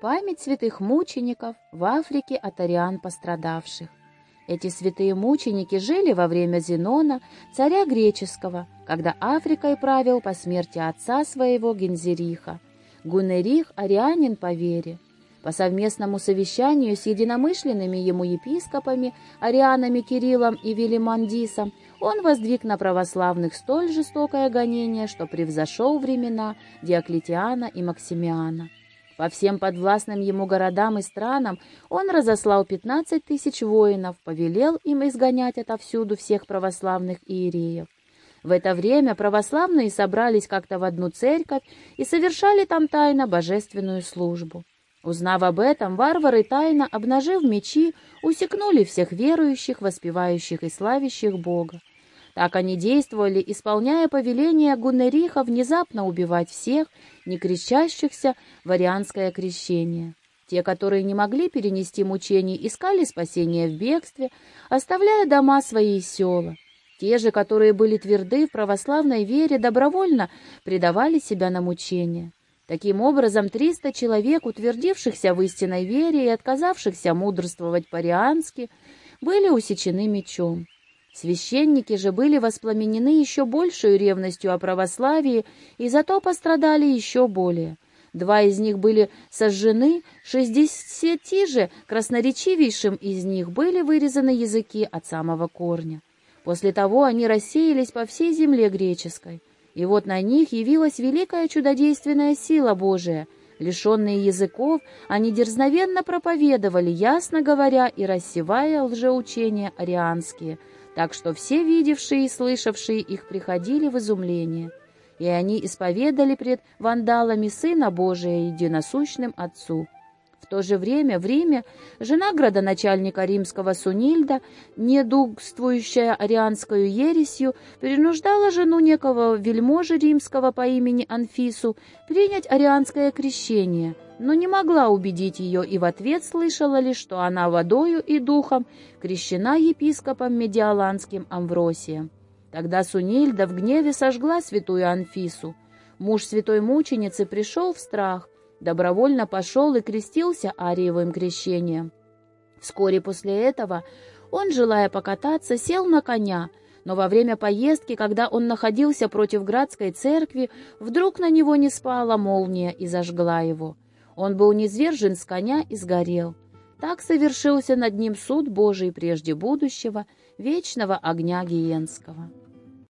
Память святых мучеников в Африке от ариан пострадавших. Эти святые мученики жили во время Зенона, царя греческого, когда Африкой правил по смерти отца своего Гензериха. Гунерих – арианин по вере. По совместному совещанию с единомышленными ему епископами, арианами Кириллом и Велимандисом, он воздвиг на православных столь жестокое гонение, что превзошел времена Диоклетиана и Максимиана. По всем подвластным ему городам и странам он разослал 15 тысяч воинов, повелел им изгонять отовсюду всех православных иереев. В это время православные собрались как-то в одну церковь и совершали там тайно божественную службу. Узнав об этом, варвары, тайно обнажив мечи, усекнули всех верующих, воспевающих и славящих Бога. Так они действовали, исполняя повеление Гуннериха внезапно убивать всех, не крещащихся в крещение. Те, которые не могли перенести мучений, искали спасения в бегстве, оставляя дома свои и села. Те же, которые были тверды в православной вере, добровольно предавали себя на мучения. Таким образом, триста человек, утвердившихся в истинной вере и отказавшихся мудрствовать по-риански, были усечены мечом. Священники же были воспламенены еще большей ревностью о православии и зато пострадали еще более. Два из них были сожжены, шестидесяти же красноречивейшим из них были вырезаны языки от самого корня. После того они рассеялись по всей земле греческой. И вот на них явилась великая чудодейственная сила Божия. Лишенные языков, они дерзновенно проповедовали, ясно говоря и рассевая лжеучения арианские – так что все видевшие и слышавшие их приходили в изумление, и они исповедали пред вандалами Сына Божия единосущным Отцу. В то же время в Риме жена градоначальника римского Сунильда, недугствующая арианскую ересью, принуждала жену некого вельможи римского по имени Анфису принять арианское крещение – но не могла убедить ее и в ответ слышала лишь, что она водою и духом крещена епископом Медиаланским Амвросием. Тогда Сунильда в гневе сожгла святую Анфису. Муж святой мученицы пришел в страх, добровольно пошел и крестился ариевым крещением. Вскоре после этого он, желая покататься, сел на коня, но во время поездки, когда он находился против Градской церкви, вдруг на него не спала молния и зажгла его. Он был низвержен с коня и сгорел. Так совершился над ним суд Божий прежде будущего, вечного огня Гиенского.